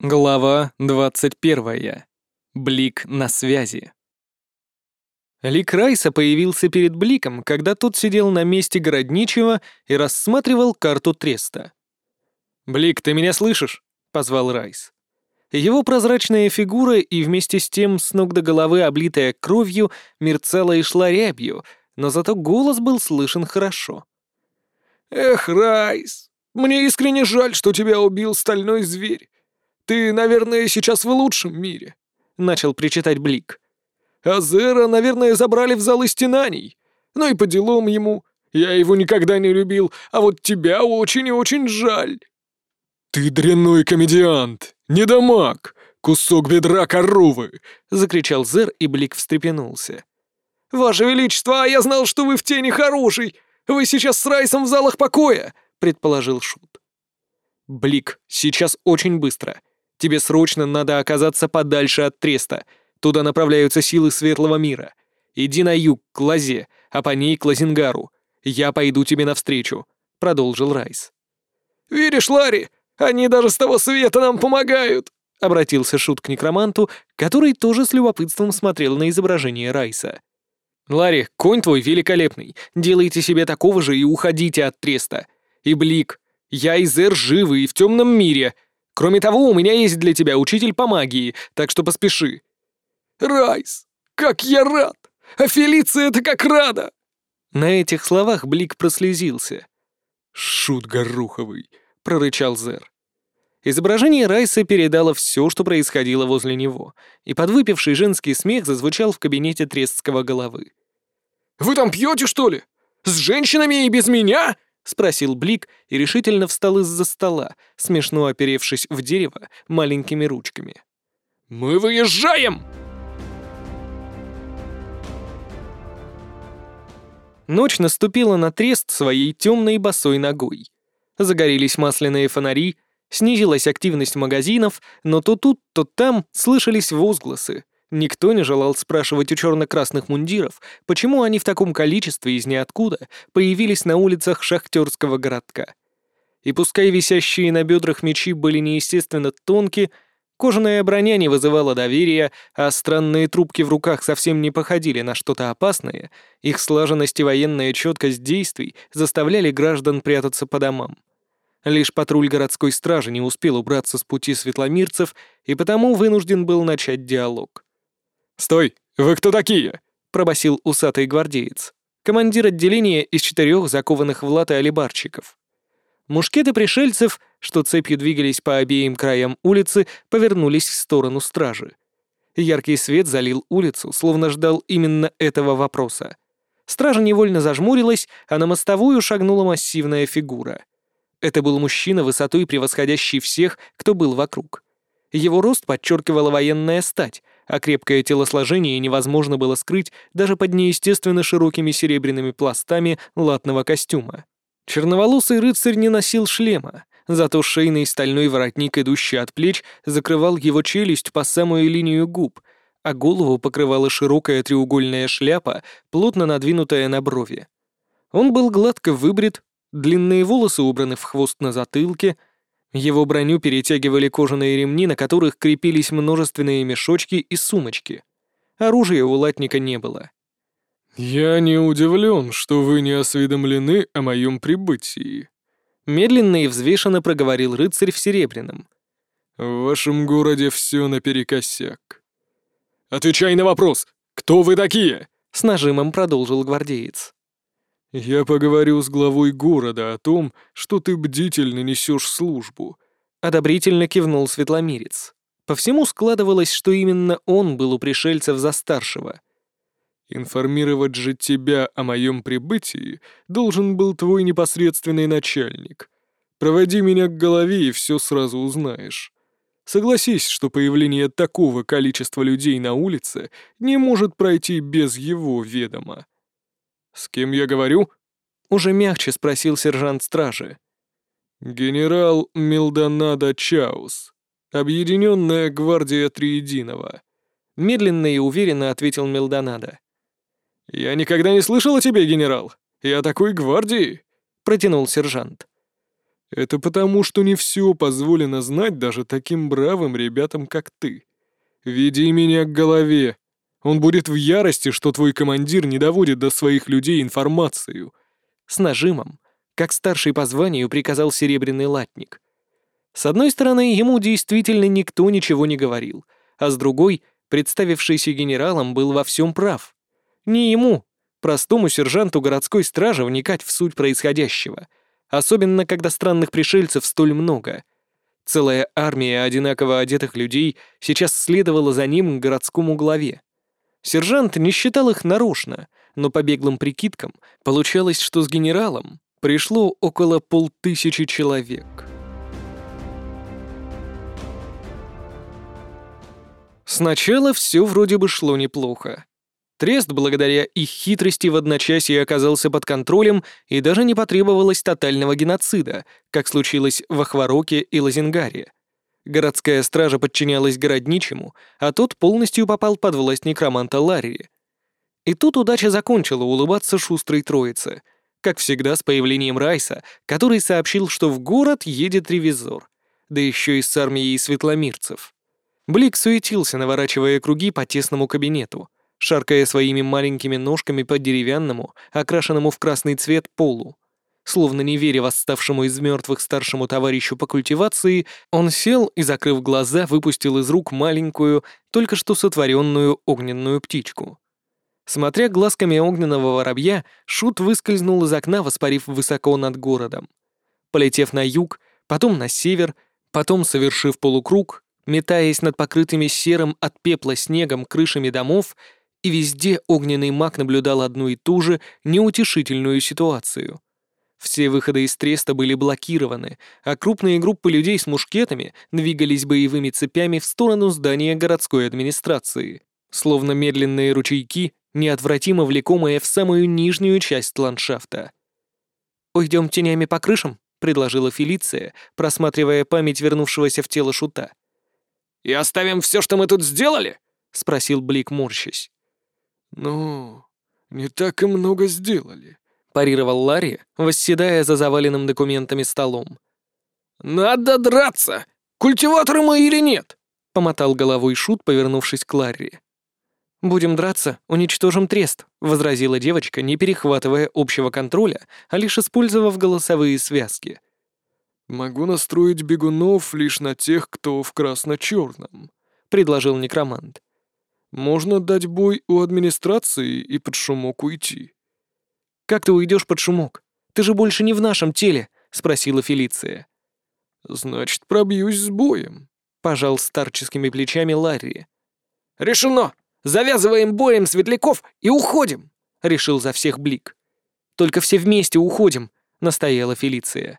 Глава 21. Блик на связи. Лик Райса появился перед Бликом, когда тот сидел на месте городничего и рассматривал карту Треста. «Блик, ты меня слышишь?» — позвал Райс. Его прозрачная фигура и вместе с тем с ног до головы облитая кровью мерцала и шла рябью, но зато голос был слышен хорошо. «Эх, Райс, мне искренне жаль, что тебя убил стальной зверь. Ты, наверное, сейчас в лучшем мире», — начал причитать Блик. «Азера, наверное, забрали в зал истинаний. Ну и по делам ему. Я его никогда не любил, а вот тебя очень и очень жаль». «Ты дрянной комедиант, недомаг, кусок бедра коровы!» — закричал Зер, и Блик встрепенулся. «Ваше Величество, а я знал, что вы в тени хороший! Вы сейчас с Райсом в залах покоя!» — предположил Шут. «Блик, сейчас очень быстро. Тебе срочно надо оказаться подальше от Треста. Туда направляются силы Светлого Мира. Иди на юг, к Лазе, а по ней к Лазингару. Я пойду тебе навстречу», — продолжил Райс. «Веришь, Ларри? Они даже с того света нам помогают!» — обратился Шут к некроманту, который тоже с любопытством смотрел на изображение Райса. «Ларри, конь твой великолепный. Делайте себе такого же и уходите от Треста. И Блик, я и Зер живы и в темном мире. Кроме того, у меня есть для тебя учитель по магии, так что поспеши». «Райс, как я рад! А Фелиция это как рада!» На этих словах Блик прослезился. «Шут гороховый», — прорычал Зер. Изображение Райса передало все, что происходило возле него, и подвыпивший женский смех зазвучал в кабинете трестского головы. «Вы там пьете, что ли? С женщинами и без меня?» — спросил Блик и решительно встал из-за стола, смешно оперевшись в дерево маленькими ручками. «Мы выезжаем!» Ночь наступила на трест своей темной босой ногой. Загорелись масляные фонари, снизилась активность магазинов, но то тут, то там слышались возгласы — Никто не желал спрашивать у черно-красных мундиров, почему они в таком количестве из ниоткуда появились на улицах шахтерского городка. И пускай висящие на бедрах мечи были неестественно тонкие, кожаная броня не вызывала доверия, а странные трубки в руках совсем не походили на что-то опасное, их слаженность и военная четкость действий заставляли граждан прятаться по домам. Лишь патруль городской стражи не успел убраться с пути светломирцев и потому вынужден был начать диалог. «Стой! Вы кто такие?» — пробасил усатый гвардеец. Командир отделения из четырех закованных в латы алибарчиков. Мушкеты пришельцев, что цепью двигались по обеим краям улицы, повернулись в сторону стражи. Яркий свет залил улицу, словно ждал именно этого вопроса. Стража невольно зажмурилась, а на мостовую шагнула массивная фигура. Это был мужчина, высотой превосходящий всех, кто был вокруг. Его рост подчеркивала военная стать, а крепкое телосложение невозможно было скрыть даже под неестественно широкими серебряными пластами латного костюма. Черноволосый рыцарь не носил шлема, зато шейный стальной воротник, идущий от плеч, закрывал его челюсть по самую линию губ, а голову покрывала широкая треугольная шляпа, плотно надвинутая на брови. Он был гладко выбрит, длинные волосы убраны в хвост на затылке — его броню перетягивали кожаные ремни, на которых крепились множественные мешочки и сумочки. Оружия у латника не было. «Я не удивлен, что вы не осведомлены о моем прибытии», — медленно и взвешенно проговорил рыцарь в серебряном. «В вашем городе все наперекосяк». «Отвечай на вопрос! Кто вы такие?» — с нажимом продолжил гвардеец. «Я поговорю с главой города о том, что ты бдительно несешь службу», — одобрительно кивнул Светломирец. По всему складывалось, что именно он был у пришельцев за старшего. «Информировать же тебя о моем прибытии должен был твой непосредственный начальник. Проводи меня к голове, и все сразу узнаешь. Согласись, что появление такого количества людей на улице не может пройти без его ведома». «С кем я говорю?» — уже мягче спросил сержант стражи. «Генерал Милдонадо Чаус, Объединенная гвардия Триединого», — медленно и уверенно ответил Милдонадо. «Я никогда не слышал о тебе, генерал. Я такой гвардии», — протянул сержант. Это потому, что не все позволено знать даже таким бравым ребятам, как ты. Веди меня к голове. Он будет в ярости, что твой командир не доводит до своих людей информацию. С нажимом, как старший по званию приказал Серебряный Латник. С одной стороны, ему действительно никто ничего не говорил, а с другой, представившийся генералом был во всем прав. Не ему, простому сержанту городской стражи, вникать в суть происходящего, особенно когда странных пришельцев столь много. Целая армия одинаково одетых людей сейчас следовала за ним к городскому главе. Сержант не считал их нарочно, но по беглым прикидкам получалось, что с генералом пришло около полтысячи человек. Сначала все вроде бы шло неплохо. Трест, благодаря их хитрости, в одночасье оказался под контролем, и даже не потребовалось тотального геноцида, как случилось в Ахвароке и Лазингаре. Городская стража подчинялась городничему, а тот полностью попал под власть некроманта Ларри. И тут удача закончила улыбаться шустрой троице, как всегда с появлением Райса, который сообщил, что в город едет ревизор, да еще и с армией светломирцев. Блик суетился, наворачивая круги по тесному кабинету — шаркая своими маленькими ножками по деревянному, окрашенному в красный цвет полу. Словно не веря восставшему из мертвых старшему товарищу по культивации, он сел и, закрыв глаза, выпустил из рук маленькую, только что сотворенную огненную птичку. Смотря глазками огненного воробья, Шут выскользнул из окна, воспарив высоко над городом. Полетев на юг, потом на север, потом, совершив полукруг, метаясь над покрытыми серым от пепла снегом крышами домов, и везде огненный маг наблюдал одну и ту же неутешительную ситуацию. Все выходы из треста были блокированы, а крупные группы людей с мушкетами двигались боевыми цепями в сторону здания городской администрации, словно медленные ручейки, неотвратимо влекомые в самую нижнюю часть ландшафта. «Уйдем тенями по крышам?» — предложила Фелиция, просматривая память вернувшегося в тело шута. «И оставим все, что мы тут сделали?» — спросил Блик, морщась. «Ну, не так и много сделали», — парировал Ларри, восседая за заваленным документами столом. «Надо драться! Культиваторы мы или нет?» — помотал головой Шут, повернувшись к Ларри. «Будем драться, уничтожим трест», — возразила девочка, не перехватывая общего контроля, а лишь использовав голосовые связки. «Могу настроить бегунов лишь на тех, кто в красно-черном», — предложил некромант. Можно дать бой у администрации и под шумок уйти. «Как ты уйдешь под шумок? Ты же больше не в нашем теле», — спросила Фелиция. «Значит, пробьюсь с боем», — пожал старческими плечами Ларри. «Решено! Завязываем боем светляков и уходим!» — решил за всех Блик. «Только все вместе уходим», — настояла Фелиция.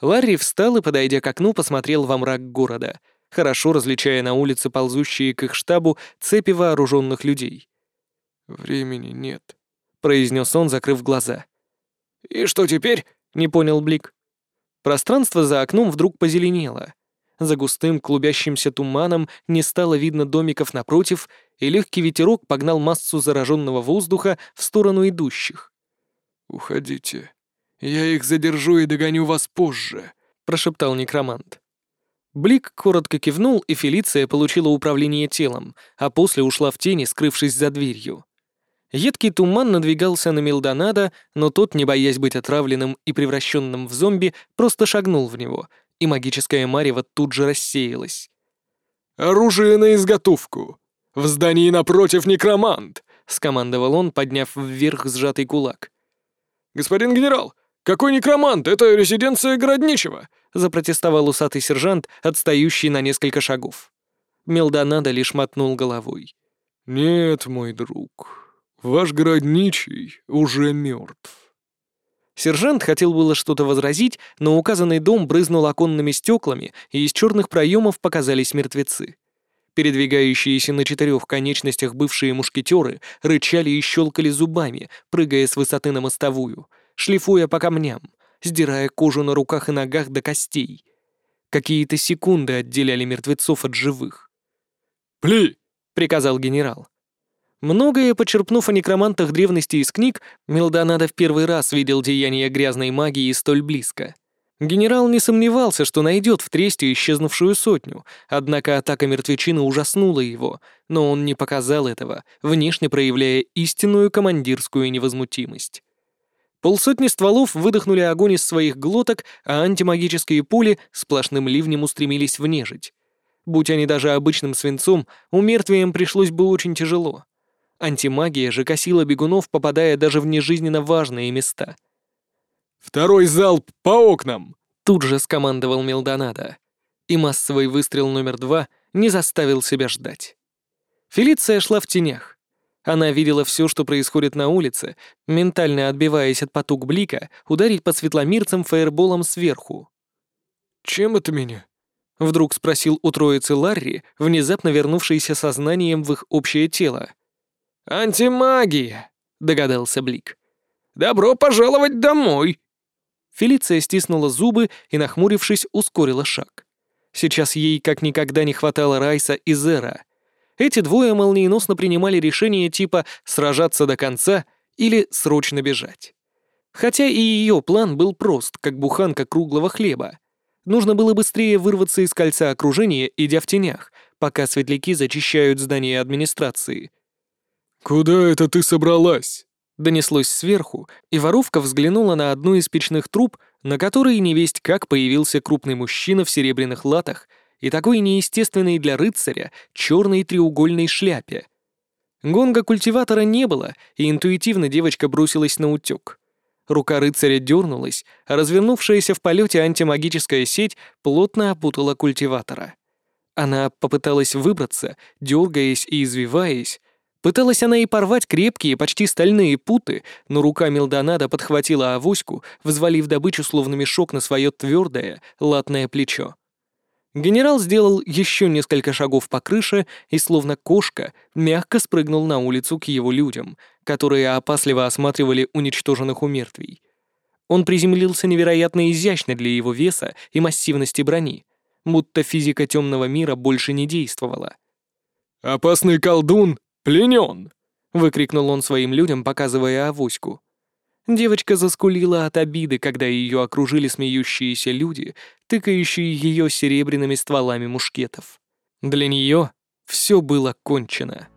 Ларри встал и, подойдя к окну, посмотрел во мрак города — хорошо различая на улице ползущие к их штабу цепи вооруженных людей. «Времени нет», — произнес он, закрыв глаза. «И что теперь?» — не понял Блик. Пространство за окном вдруг позеленело. За густым клубящимся туманом не стало видно домиков напротив, и легкий ветерок погнал массу зараженного воздуха в сторону идущих. «Уходите. Я их задержу и догоню вас позже», — прошептал некромант. Блик коротко кивнул, и Фелиция получила управление телом, а после ушла в тени, скрывшись за дверью. Едкий туман надвигался на Милдонада, но тот, не боясь быть отравленным и превращенным в зомби, просто шагнул в него, и магическая марево тут же рассеялась. «Оружие на изготовку! В здании напротив некромант!» — скомандовал он, подняв вверх сжатый кулак. «Господин генерал, какой некромант? Это резиденция городничего!» — запротестовал усатый сержант, отстающий на несколько шагов. Мелдонадо лишь мотнул головой. «Нет, мой друг, ваш городничий уже мертв». Сержант хотел было что-то возразить, но указанный дом брызнул оконными стеклами, и из черных проемов показались мертвецы. Передвигающиеся на четырех конечностях бывшие мушкетеры рычали и щелкали зубами, прыгая с высоты на мостовую, шлифуя по камням сдирая кожу на руках и ногах до костей. Какие-то секунды отделяли мертвецов от живых. «Пли!» — приказал генерал. Многое почерпнув о некромантах древности из книг, Мелдонадо в первый раз видел деяния грязной магии столь близко. Генерал не сомневался, что найдет в тресте исчезнувшую сотню, однако атака мертвечины ужаснула его, но он не показал этого, внешне проявляя истинную командирскую невозмутимость. Полсотни стволов выдохнули огонь из своих глоток, а антимагические пули сплошным ливнем устремились в нежить. Будь они даже обычным свинцом, умертвием пришлось бы очень тяжело. Антимагия же косила бегунов, попадая даже в нежизненно важные места — «Второй залп по окнам!» Тут же скомандовал Мелдонадо. И массовый выстрел номер два не заставил себя ждать. Фелиция шла в тенях. Она видела все, что происходит на улице, ментально отбиваясь от потуг блика, ударить по светломирцам фаерболом сверху. «Чем это меня?» — вдруг спросил у троицы Ларри, внезапно вернувшийся сознанием в их общее тело. «Антимагия!» — догадался Блик. «Добро пожаловать домой!» Фелиция стиснула зубы и, нахмурившись, ускорила шаг. Сейчас ей как никогда не хватало Райса и Зера. Эти двое молниеносно принимали решение типа «сражаться до конца» или «срочно бежать». Хотя и ее план был прост, как буханка круглого хлеба. Нужно было быстрее вырваться из кольца окружения, идя в тенях, пока светляки зачищают здание администрации. «Куда это ты собралась?» Донеслось сверху, и воровка взглянула на одну из печных труб, на которой невесть как появился крупный мужчина в серебряных латах и такой неестественной для рыцаря черной треугольной шляпе. Гонга культиватора не было, и интуитивно девочка бросилась на утёк. Рука рыцаря дернулась, а развернувшаяся в полете антимагическая сеть плотно опутала культиватора. Она попыталась выбраться, дергаясь и извиваясь, Пыталась она и порвать крепкие, почти стальные путы, но рука Милдонада подхватила авоську, взвалив добычу словно мешок на свое твердое, латное плечо. Генерал сделал еще несколько шагов по крыше и, словно кошка, мягко спрыгнул на улицу к его людям, которые опасливо осматривали уничтоженных умертвий. Он приземлился невероятно изящно для его веса и массивности брони, будто физика темного мира больше не действовала. «Опасный колдун «Пленен!» — выкрикнул он своим людям, показывая авоську. Девочка заскулила от обиды, когда ее окружили смеющиеся люди, тыкающие ее серебряными стволами мушкетов. Для нее все было кончено.